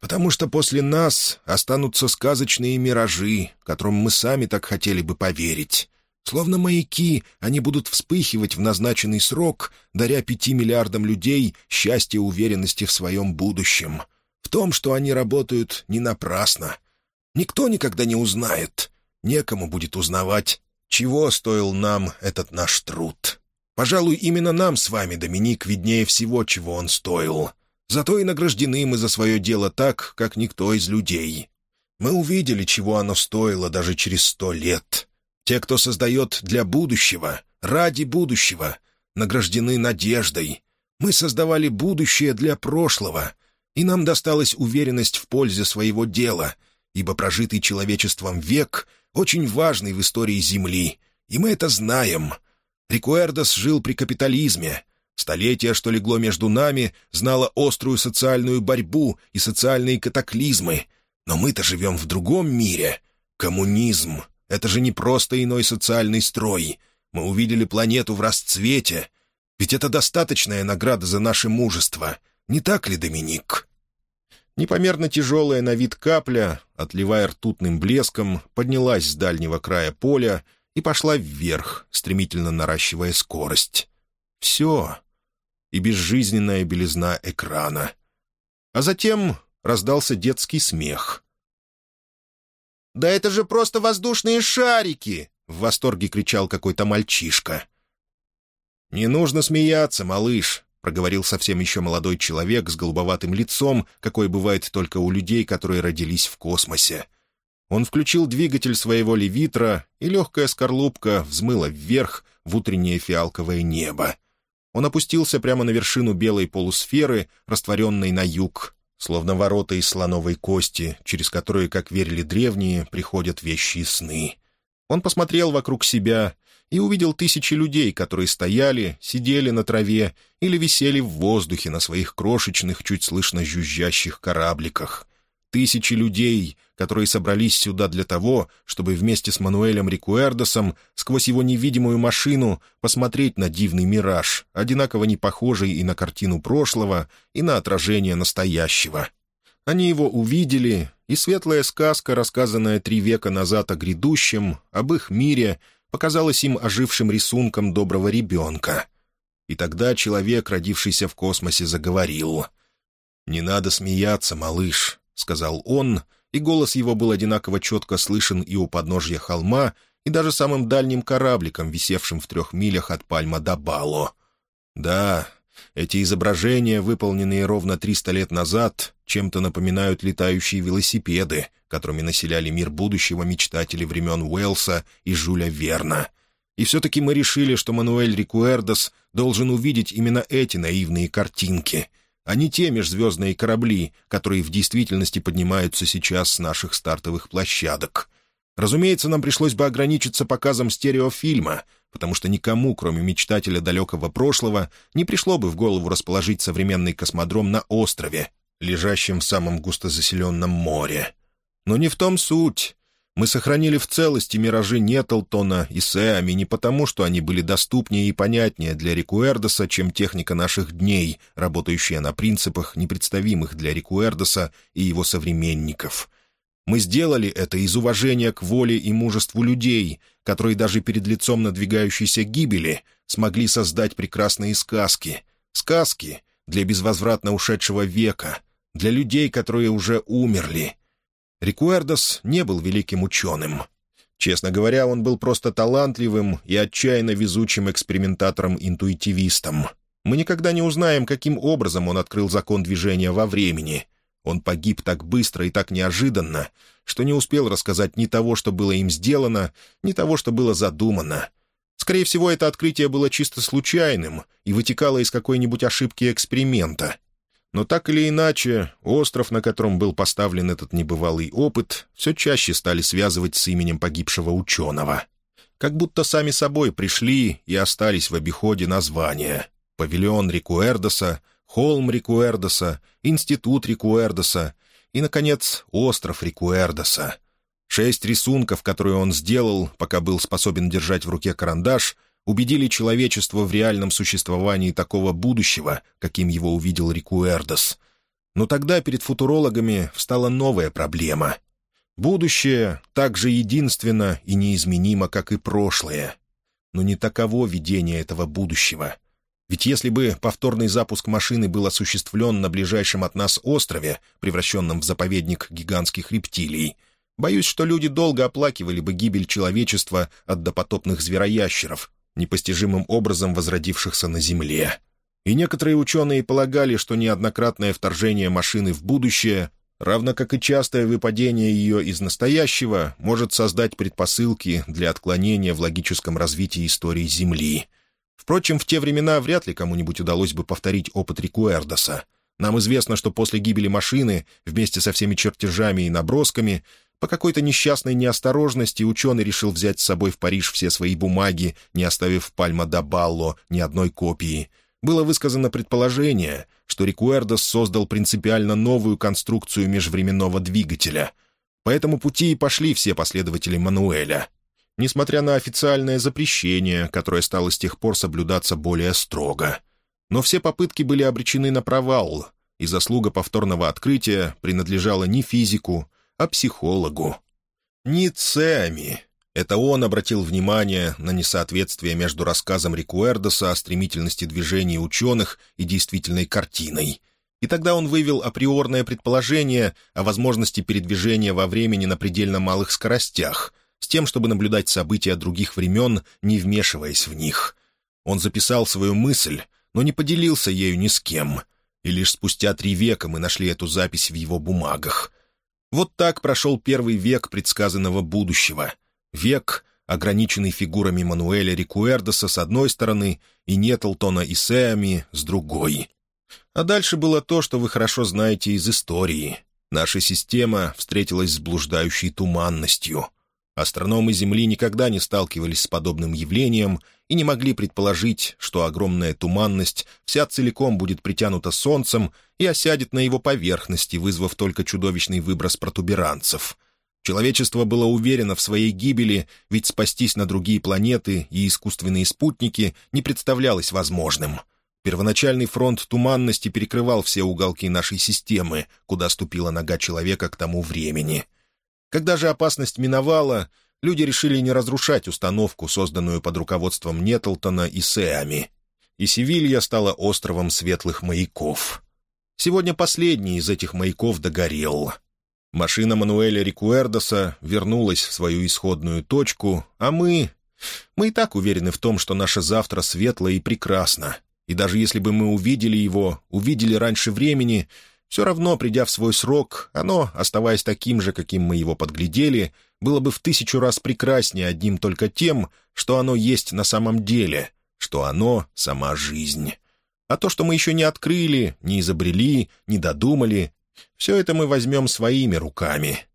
«Потому что после нас останутся сказочные миражи, которым мы сами так хотели бы поверить. Словно маяки, они будут вспыхивать в назначенный срок, даря пяти миллиардам людей счастье уверенности в своем будущем. В том, что они работают не напрасно, Никто никогда не узнает. Некому будет узнавать, чего стоил нам этот наш труд. Пожалуй, именно нам с вами, Доминик, виднее всего, чего он стоил. Зато и награждены мы за свое дело так, как никто из людей. Мы увидели, чего оно стоило даже через сто лет. Те, кто создает для будущего, ради будущего, награждены надеждой. Мы создавали будущее для прошлого, и нам досталась уверенность в пользе своего дела — ибо прожитый человечеством век очень важный в истории Земли, и мы это знаем. Рикуэрдос жил при капитализме. Столетие, что легло между нами, знало острую социальную борьбу и социальные катаклизмы. Но мы-то живем в другом мире. Коммунизм — это же не просто иной социальный строй. Мы увидели планету в расцвете. Ведь это достаточная награда за наше мужество. Не так ли, Доминик?» Непомерно тяжелая на вид капля, отливая ртутным блеском, поднялась с дальнего края поля и пошла вверх, стремительно наращивая скорость. Все. И безжизненная белизна экрана. А затем раздался детский смех. «Да это же просто воздушные шарики!» — в восторге кричал какой-то мальчишка. «Не нужно смеяться, малыш», — проговорил совсем еще молодой человек с голубоватым лицом, какой бывает только у людей, которые родились в космосе. Он включил двигатель своего левитра, и легкая скорлупка взмыла вверх в утреннее фиалковое небо. Он опустился прямо на вершину белой полусферы, растворенной на юг, словно ворота из слоновой кости, через которые, как верили древние, приходят вещи и сны. Он посмотрел вокруг себя и увидел тысячи людей, которые стояли, сидели на траве или висели в воздухе на своих крошечных, чуть слышно жужжащих корабликах. Тысячи людей, которые собрались сюда для того, чтобы вместе с Мануэлем Рикуэрдосом сквозь его невидимую машину посмотреть на дивный мираж, одинаково не похожий и на картину прошлого, и на отражение настоящего. Они его увидели, и светлая сказка, рассказанная три века назад о грядущем, об их мире — показалось им ожившим рисунком доброго ребенка. И тогда человек, родившийся в космосе, заговорил. «Не надо смеяться, малыш», — сказал он, и голос его был одинаково четко слышен и у подножья холма, и даже самым дальним корабликом, висевшим в трех милях от Пальма до Бало. «Да, эти изображения, выполненные ровно триста лет назад, чем-то напоминают летающие велосипеды, которыми населяли мир будущего мечтатели времен Уэлса и Жюля Верна. И все-таки мы решили, что Мануэль Рикуэрдос должен увидеть именно эти наивные картинки, а не те межзвездные корабли, которые в действительности поднимаются сейчас с наших стартовых площадок. Разумеется, нам пришлось бы ограничиться показом стереофильма — потому что никому, кроме мечтателя далекого прошлого, не пришло бы в голову расположить современный космодром на острове, лежащем в самом густозаселенном море. Но не в том суть. Мы сохранили в целости миражи Нетлтона и Сэами не потому, что они были доступнее и понятнее для Рикуэрдоса, чем техника наших дней, работающая на принципах, непредставимых для Рикуэрдоса и его современников. Мы сделали это из уважения к воле и мужеству людей, которые даже перед лицом надвигающейся гибели смогли создать прекрасные сказки. Сказки для безвозвратно ушедшего века, для людей, которые уже умерли — Рикуэрдос не был великим ученым. Честно говоря, он был просто талантливым и отчаянно везучим экспериментатором-интуитивистом. Мы никогда не узнаем, каким образом он открыл закон движения во времени. Он погиб так быстро и так неожиданно, что не успел рассказать ни того, что было им сделано, ни того, что было задумано. Скорее всего, это открытие было чисто случайным и вытекало из какой-нибудь ошибки эксперимента — но так или иначе, остров, на котором был поставлен этот небывалый опыт, все чаще стали связывать с именем погибшего ученого. Как будто сами собой пришли и остались в обиходе названия. Павильон Рикуэрдоса, холм Рикуэрдоса, институт Рикуэрдоса и, наконец, остров Рикуэрдоса. Шесть рисунков, которые он сделал, пока был способен держать в руке карандаш — убедили человечество в реальном существовании такого будущего, каким его увидел Рикуэрдос. Но тогда перед футурологами встала новая проблема. Будущее так же единственно и неизменимо, как и прошлое. Но не таково видение этого будущего. Ведь если бы повторный запуск машины был осуществлен на ближайшем от нас острове, превращенном в заповедник гигантских рептилий, боюсь, что люди долго оплакивали бы гибель человечества от допотопных звероящеров, непостижимым образом возродившихся на Земле. И некоторые ученые полагали, что неоднократное вторжение машины в будущее, равно как и частое выпадение ее из настоящего, может создать предпосылки для отклонения в логическом развитии истории Земли. Впрочем, в те времена вряд ли кому-нибудь удалось бы повторить опыт Рикуэрдоса. Нам известно, что после гибели машины, вместе со всеми чертежами и набросками, по какой-то несчастной неосторожности ученый решил взять с собой в Париж все свои бумаги, не оставив Пальма да Балло ни одной копии. Было высказано предположение, что Рикуэрдос создал принципиально новую конструкцию межвременного двигателя. По этому пути и пошли все последователи Мануэля. Несмотря на официальное запрещение, которое стало с тех пор соблюдаться более строго. Но все попытки были обречены на провал, и заслуга повторного открытия принадлежала не физику, а психологу. Ницеами. Это он обратил внимание на несоответствие между рассказом Рикуэрдоса о стремительности движений ученых и действительной картиной. И тогда он вывел априорное предположение о возможности передвижения во времени на предельно малых скоростях, с тем, чтобы наблюдать события других времен, не вмешиваясь в них. Он записал свою мысль, но не поделился ею ни с кем. И лишь спустя три века мы нашли эту запись в его бумагах. Вот так прошел первый век предсказанного будущего. Век, ограниченный фигурами Мануэля Рикуэрдоса с одной стороны и Нетлтона и Сеами с другой. А дальше было то, что вы хорошо знаете из истории. Наша система встретилась с блуждающей туманностью — Астрономы Земли никогда не сталкивались с подобным явлением и не могли предположить, что огромная туманность вся целиком будет притянута Солнцем и осядет на его поверхности, вызвав только чудовищный выброс протуберанцев. Человечество было уверено в своей гибели, ведь спастись на другие планеты и искусственные спутники не представлялось возможным. Первоначальный фронт туманности перекрывал все уголки нашей системы, куда ступила нога человека к тому времени — когда же опасность миновала, люди решили не разрушать установку, созданную под руководством Нетлтона и Сеами. И Севилья стала островом светлых маяков. Сегодня последний из этих маяков догорел. Машина Мануэля Рикуэрдоса вернулась в свою исходную точку, а мы... Мы и так уверены в том, что наше завтра светло и прекрасно. И даже если бы мы увидели его, увидели раньше времени, все равно, придя в свой срок, оно, оставаясь таким же, каким мы его подглядели, было бы в тысячу раз прекраснее одним только тем, что оно есть на самом деле, что оно — сама жизнь. А то, что мы еще не открыли, не изобрели, не додумали, все это мы возьмем своими руками.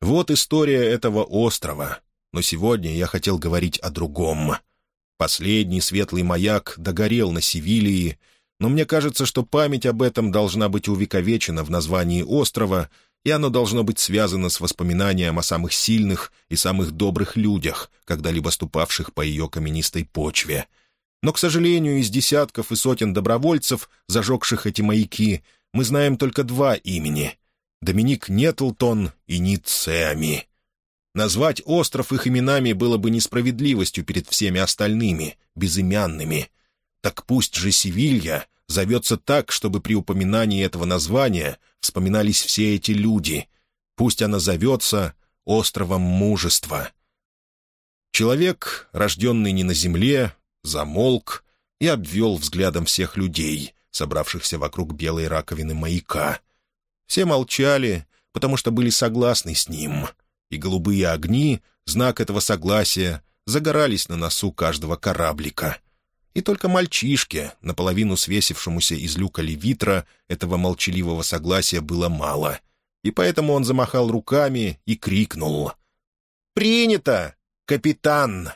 Вот история этого острова. Но сегодня я хотел говорить о другом. Последний светлый маяк догорел на Севилии, но мне кажется, что память об этом должна быть увековечена в названии острова и оно должно быть связано с воспоминанием о самых сильных и самых добрых людях, когда-либо ступавших по ее каменистой почве. Но, к сожалению, из десятков и сотен добровольцев, зажегших эти маяки, мы знаем только два имени — Доминик Нетлтон и Нит Сеами. Назвать остров их именами было бы несправедливостью перед всеми остальными, безымянными. Так пусть же Севилья зовется так, чтобы при упоминании этого названия вспоминались все эти люди. Пусть она зовется «Островом Мужества». Человек, рожденный не на земле, замолк и обвел взглядом всех людей, собравшихся вокруг белой раковины маяка. Все молчали, потому что были согласны с ним — и голубые огни, знак этого согласия, загорались на носу каждого кораблика. И только мальчишке, наполовину свесившемуся из люка левитра, этого молчаливого согласия было мало. И поэтому он замахал руками и крикнул. «Принято, капитан!»